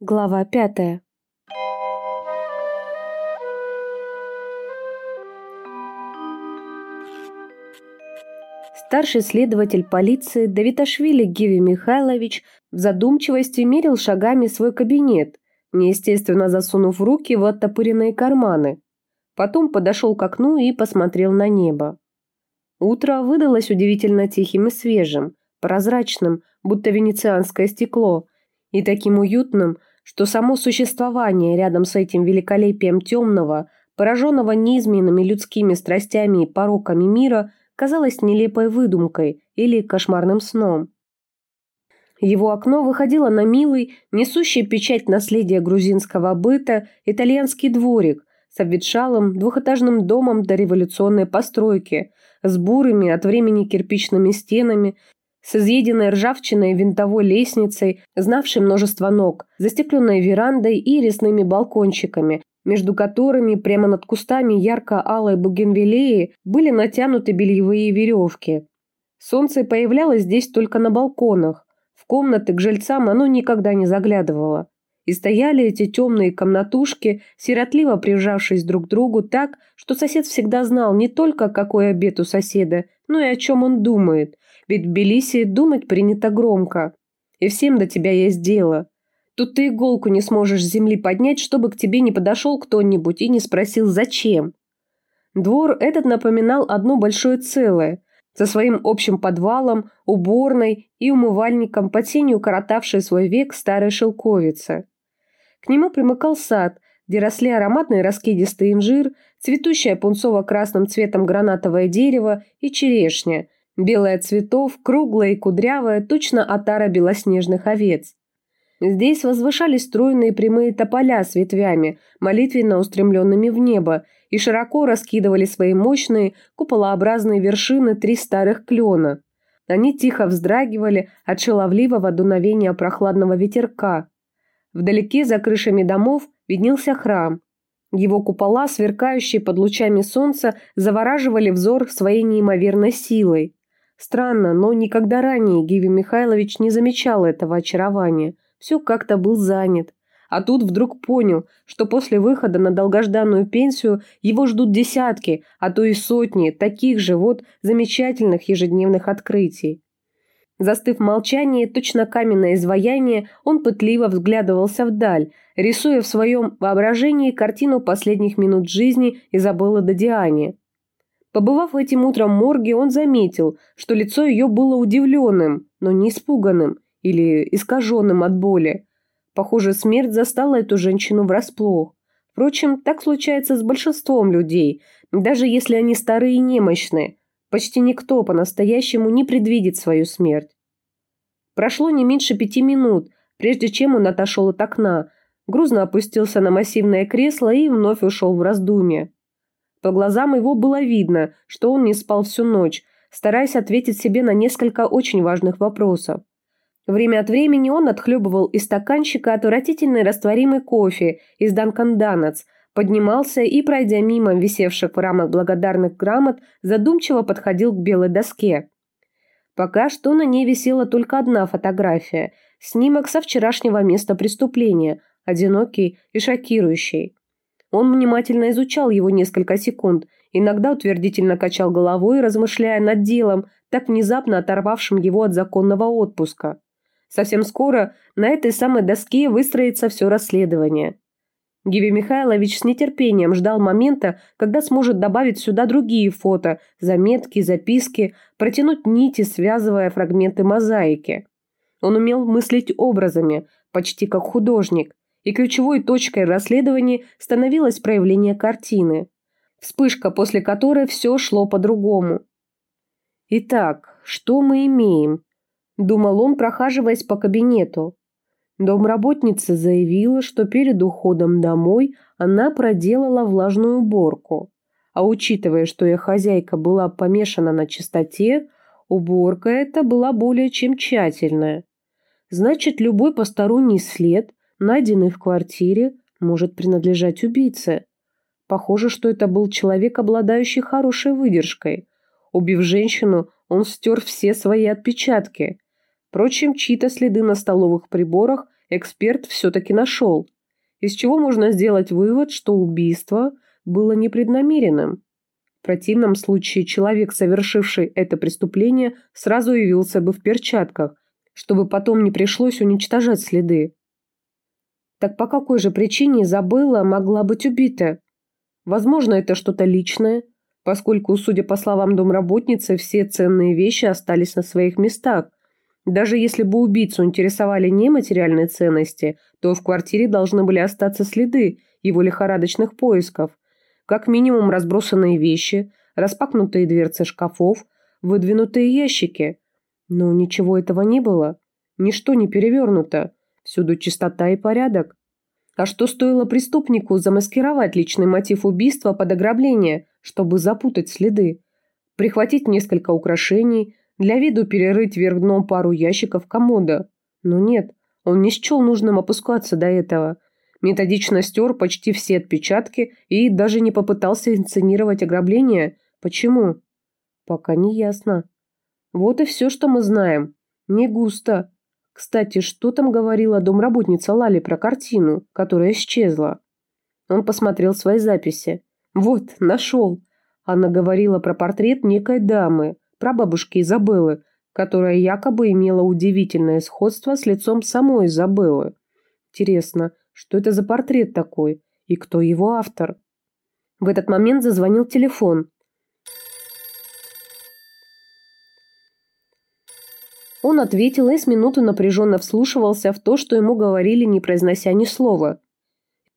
Глава пятая. Старший следователь полиции Давиташвили Гиви Михайлович в задумчивости мерил шагами свой кабинет, неестественно засунув руки в оттопыренные карманы. Потом подошел к окну и посмотрел на небо. Утро выдалось удивительно тихим и свежим, прозрачным, будто венецианское стекло, и таким уютным, что само существование рядом с этим великолепием темного, пораженного неизменными людскими страстями и пороками мира, казалось нелепой выдумкой или кошмарным сном. Его окно выходило на милый, несущий печать наследия грузинского быта, итальянский дворик с обветшалым двухэтажным домом до революционной постройки, с бурыми от времени кирпичными стенами, с изъеденной ржавчиной винтовой лестницей, знавшей множество ног, застекленной верандой и резными балкончиками, между которыми прямо над кустами ярко-алой бугенвиллеи были натянуты бельевые веревки. Солнце появлялось здесь только на балконах, в комнаты к жильцам оно никогда не заглядывало. И стояли эти темные комнатушки, сиротливо прижавшись друг к другу так, что сосед всегда знал не только, какой обед у соседа, но и о чем он думает, ведь в Тбилиси думать принято громко. И всем до тебя есть дело. Тут ты иголку не сможешь с земли поднять, чтобы к тебе не подошел кто-нибудь и не спросил «зачем?». Двор этот напоминал одно большое целое, со своим общим подвалом, уборной и умывальником под сенью коротавшей свой век старой шелковицы. К нему примыкал сад, где росли ароматный раскидистый инжир, цветущее пунцово-красным цветом гранатовое дерево и черешня, белая цветов, круглая и кудрявая, точно отара белоснежных овец. Здесь возвышались стройные прямые тополя с ветвями, молитвенно устремленными в небо, и широко раскидывали свои мощные куполообразные вершины три старых клена. Они тихо вздрагивали от шаловливого дуновения прохладного ветерка. Вдалеке за крышами домов виднелся храм. Его купола, сверкающие под лучами солнца, завораживали взор своей неимоверной силой. Странно, но никогда ранее Гиви Михайлович не замечал этого очарования. Все как-то был занят. А тут вдруг понял, что после выхода на долгожданную пенсию его ждут десятки, а то и сотни таких же вот замечательных ежедневных открытий. Застыв в молчании, точно каменное изваяние, он пытливо взглядывался вдаль, рисуя в своем воображении картину последних минут жизни Изабеллы Додиани. Побывав этим утром в морге, он заметил, что лицо ее было удивленным, но не испуганным или искаженным от боли. Похоже, смерть застала эту женщину врасплох. Впрочем, так случается с большинством людей, даже если они старые и немощные. Почти никто по-настоящему не предвидит свою смерть. Прошло не меньше пяти минут, прежде чем он отошел от окна, грузно опустился на массивное кресло и вновь ушел в раздумье. По глазам его было видно, что он не спал всю ночь, стараясь ответить себе на несколько очень важных вопросов. Время от времени он отхлебывал из стаканчика отвратительный растворимый кофе из Данкан Донатс, поднимался и, пройдя мимо висевших в рамах благодарных грамот, задумчиво подходил к белой доске. Пока что на ней висела только одна фотография – снимок со вчерашнего места преступления, одинокий и шокирующий. Он внимательно изучал его несколько секунд, иногда утвердительно качал головой, размышляя над делом, так внезапно оторвавшим его от законного отпуска. Совсем скоро на этой самой доске выстроится все расследование. Гиви Михайлович с нетерпением ждал момента, когда сможет добавить сюда другие фото, заметки, записки, протянуть нити, связывая фрагменты мозаики. Он умел мыслить образами, почти как художник, и ключевой точкой расследования становилось проявление картины. Вспышка, после которой все шло по-другому. Итак, что мы имеем? Думал он, прохаживаясь по кабинету. Домработница заявила, что перед уходом домой она проделала влажную уборку. А учитывая, что ее хозяйка была помешана на чистоте, уборка эта была более чем тщательная. Значит, любой посторонний след, найденный в квартире, может принадлежать убийце. Похоже, что это был человек, обладающий хорошей выдержкой. Убив женщину, он стер все свои отпечатки – Впрочем, чьи-то следы на столовых приборах эксперт все-таки нашел. Из чего можно сделать вывод, что убийство было непреднамеренным. В противном случае человек, совершивший это преступление, сразу явился бы в перчатках, чтобы потом не пришлось уничтожать следы. Так по какой же причине Изабелла могла быть убита? Возможно, это что-то личное, поскольку, судя по словам домработницы, все ценные вещи остались на своих местах. Даже если бы убийцу интересовали не материальные ценности, то в квартире должны были остаться следы его лихорадочных поисков. Как минимум разбросанные вещи, распахнутые дверцы шкафов, выдвинутые ящики. Но ничего этого не было. Ничто не перевернуто. Всюду чистота и порядок. А что стоило преступнику замаскировать личный мотив убийства под ограбление, чтобы запутать следы? Прихватить несколько украшений, для виду перерыть вверх дном пару ящиков комода. Но нет, он не счел нужным опускаться до этого. Методично стер почти все отпечатки и даже не попытался инсценировать ограбление. Почему? Пока не ясно. Вот и все, что мы знаем. Не густо. Кстати, что там говорила домработница Лали про картину, которая исчезла? Он посмотрел свои записи. Вот, нашел. Она говорила про портрет некой дамы, прабабушки Изабеллы, которая якобы имела удивительное сходство с лицом самой Изабеллы. Интересно, что это за портрет такой и кто его автор? В этот момент зазвонил телефон. Он ответил и с минуты напряженно вслушивался в то, что ему говорили, не произнося ни слова.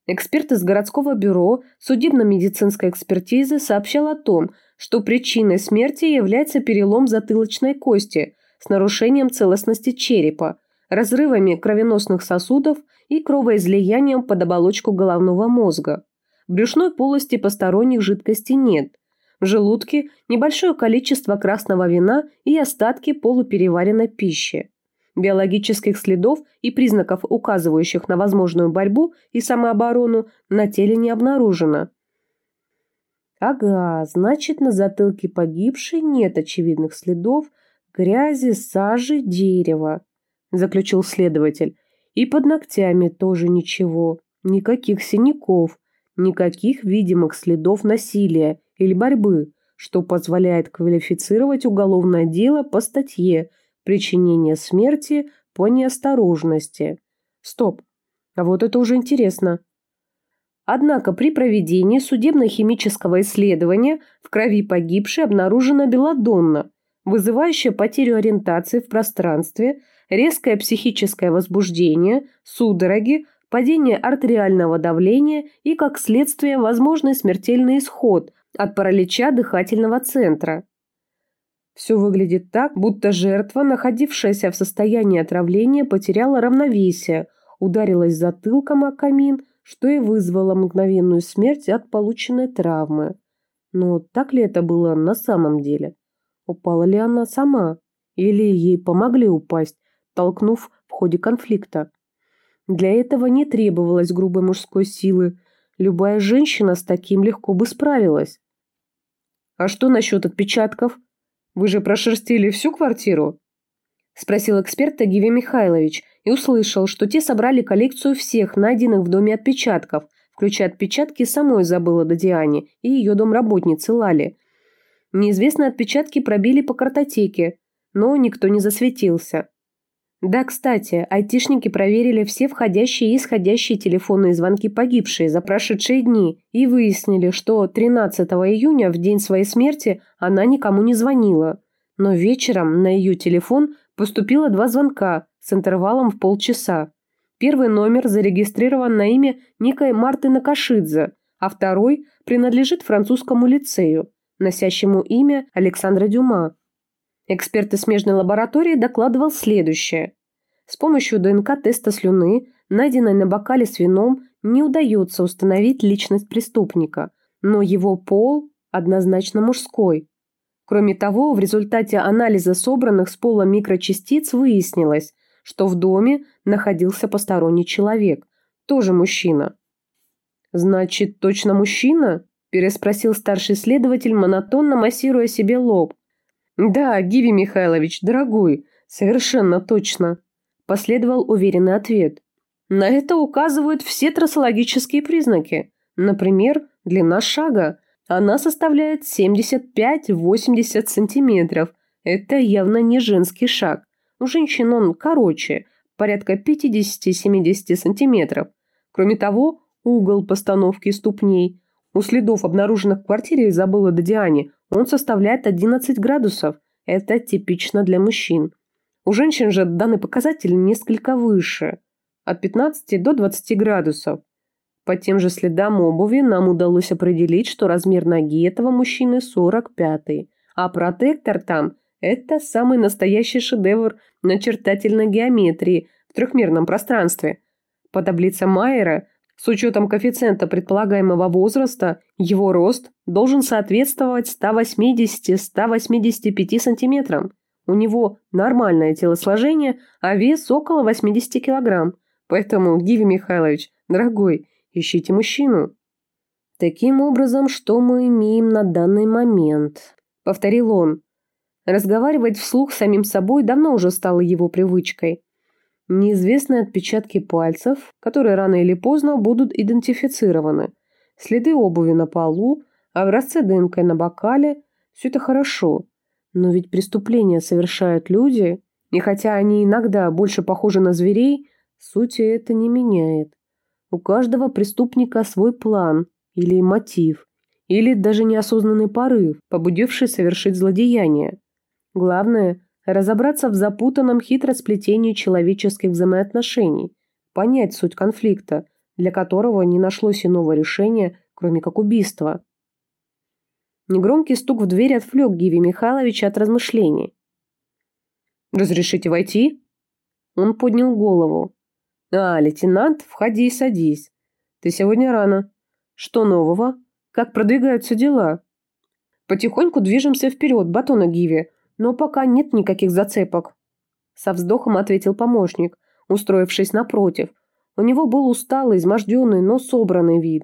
Эксперт из городского бюро судебно-медицинской экспертизы сообщал о том, что причиной смерти является перелом затылочной кости с нарушением целостности черепа, разрывами кровеносных сосудов и кровоизлиянием под оболочку головного мозга. В брюшной полости посторонних жидкостей нет – в желудке небольшое количество красного вина и остатки полупереваренной пищи. Биологических следов и признаков, указывающих на возможную борьбу и самооборону, на теле не обнаружено. Ага, значит, на затылке погибшей нет очевидных следов грязи, сажи, дерева, заключил следователь. И под ногтями тоже ничего, никаких синяков, никаких видимых следов насилия или борьбы, что позволяет квалифицировать уголовное дело по статье «Причинение смерти по неосторожности». Стоп, а вот это уже интересно. Однако при проведении судебно-химического исследования в крови погибшей обнаружена белодонна, вызывающая потерю ориентации в пространстве, резкое психическое возбуждение, судороги, падение артериального давления и, как следствие, возможный смертельный исход от паралича дыхательного центра. Все выглядит так, будто жертва, находившаяся в состоянии отравления, потеряла равновесие, ударилась затылком о камин, что и вызвало мгновенную смерть от полученной травмы. Но так ли это было на самом деле? Упала ли она сама? Или ей помогли упасть, толкнув в ходе конфликта? Для этого не требовалось грубой мужской силы. Любая женщина с таким легко бы справилась. «А что насчет отпечатков? Вы же прошерстили всю квартиру?» Спросил эксперт Тагиви Михайлович и услышал, что те собрали коллекцию всех найденных в доме отпечатков, включая отпечатки самой Забыла Дадиане и ее домработницы Лали. Неизвестные отпечатки пробили по картотеке, но никто не засветился. Да, кстати, айтишники проверили все входящие и исходящие телефонные звонки погибшей за прошедшие дни и выяснили, что 13 июня, в день своей смерти, она никому не звонила. Но вечером на ее телефон поступило два звонка с интервалом в полчаса. Первый номер зарегистрирован на имя некой Марты Накашидзе, а второй принадлежит французскому лицею, носящему имя Александра Дюма. Эксперт из смежной лаборатории докладывал следующее. С помощью ДНК-теста слюны, найденной на бокале с вином, не удается установить личность преступника, но его пол однозначно мужской. Кроме того, в результате анализа собранных с пола микрочастиц выяснилось, что в доме находился посторонний человек, тоже мужчина. «Значит, точно мужчина?» – переспросил старший следователь, монотонно массируя себе лоб – «Да, Гиви Михайлович, дорогой, совершенно точно», – последовал уверенный ответ. На это указывают все трассологические признаки. Например, длина шага. Она составляет 75-80 сантиметров. Это явно не женский шаг. У женщин он короче, порядка 50-70 сантиметров. Кроме того, угол постановки ступней. У следов, обнаруженных в квартире Изабеллы Додиане, он составляет 11 градусов. Это типично для мужчин. У женщин же данный показатель несколько выше, от 15 до 20 градусов. По тем же следам обуви нам удалось определить, что размер ноги этого мужчины 45, а протектор там – это самый настоящий шедевр начертательной геометрии в трехмерном пространстве. По таблице Майера, с учетом коэффициента предполагаемого возраста, его рост должен соответствовать 180-185 сантиметрам. У него нормальное телосложение, а вес около 80 килограмм. Поэтому, Гиви Михайлович, дорогой, ищите мужчину. Таким образом, что мы имеем на данный момент? Повторил он. Разговаривать вслух самим собой давно уже стало его привычкой. Неизвестные отпечатки пальцев, которые рано или поздно будут идентифицированы. Следы обуви на полу, образцы ДНК на бокале – все это хорошо. Но ведь преступления совершают люди, и хотя они иногда больше похожи на зверей, сути это не меняет. У каждого преступника свой план или мотив, или даже неосознанный порыв, побудивший совершить злодеяние. Главное – разобраться в запутанном хитросплетении человеческих взаимоотношений, понять суть конфликта, для которого не нашлось иного решения, кроме как убийства. Негромкий стук в дверь отвлек Гиви Михайловича от размышлений. «Разрешите войти?» Он поднял голову. «А, лейтенант, входи и садись. Ты сегодня рано. Что нового? Как продвигаются дела?» «Потихоньку движемся вперед, батона Гиви, но пока нет никаких зацепок». Со вздохом ответил помощник, устроившись напротив. У него был усталый, изможденный, но собранный вид.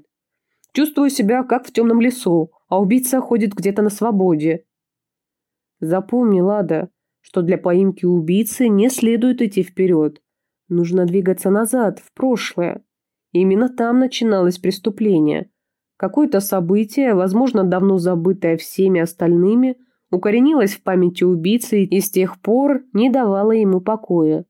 «Чувствую себя, как в темном лесу а убийца ходит где-то на свободе. Запомни, Лада, что для поимки убийцы не следует идти вперед. Нужно двигаться назад, в прошлое. Именно там начиналось преступление. Какое-то событие, возможно, давно забытое всеми остальными, укоренилось в памяти убийцы и с тех пор не давало ему покоя.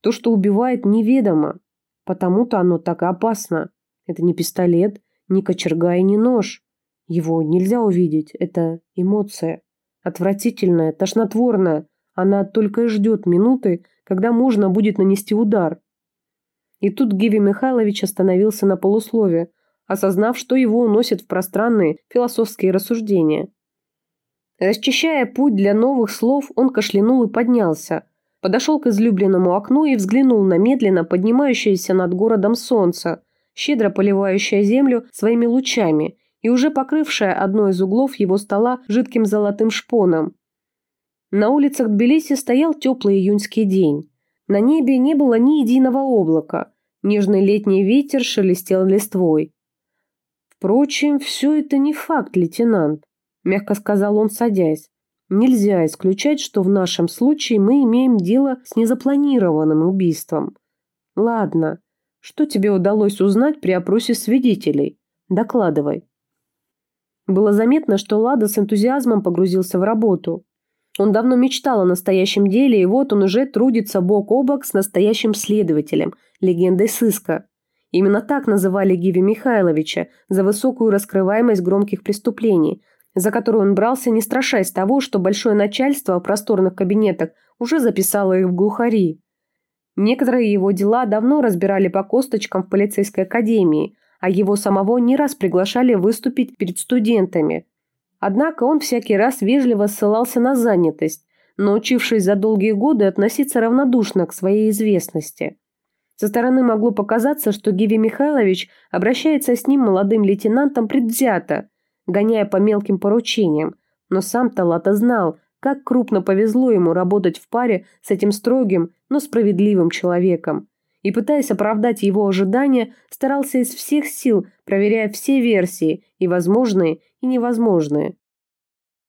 То, что убивает, неведомо. Потому-то оно так опасно. Это не пистолет, не кочерга и не нож. Его нельзя увидеть, это эмоция. Отвратительная, тошнотворная. Она только и ждет минуты, когда можно будет нанести удар. И тут Гиви Михайлович остановился на полуслове, осознав, что его уносят в пространные философские рассуждения. Расчищая путь для новых слов, он кашлянул и поднялся. Подошел к излюбленному окну и взглянул на медленно поднимающееся над городом солнце, щедро поливающее землю своими лучами и уже покрывшая одно из углов его стола жидким золотым шпоном. На улицах Тбилиси стоял теплый июньский день. На небе не было ни единого облака. Нежный летний ветер шелестел листвой. «Впрочем, все это не факт, лейтенант», – мягко сказал он, садясь. «Нельзя исключать, что в нашем случае мы имеем дело с незапланированным убийством. Ладно, что тебе удалось узнать при опросе свидетелей? Докладывай». Было заметно, что Лада с энтузиазмом погрузился в работу. Он давно мечтал о настоящем деле, и вот он уже трудится бок о бок с настоящим следователем, легендой сыска. Именно так называли Гиви Михайловича за высокую раскрываемость громких преступлений, за которую он брался, не страшась того, что большое начальство в просторных кабинетах уже записало их в глухари. Некоторые его дела давно разбирали по косточкам в полицейской академии, а его самого не раз приглашали выступить перед студентами. Однако он всякий раз вежливо ссылался на занятость, научившись за долгие годы относиться равнодушно к своей известности. Со стороны могло показаться, что Гиви Михайлович обращается с ним молодым лейтенантом предвзято, гоняя по мелким поручениям, но сам Талата знал, как крупно повезло ему работать в паре с этим строгим, но справедливым человеком и, пытаясь оправдать его ожидания, старался из всех сил, проверяя все версии, и возможные, и невозможные.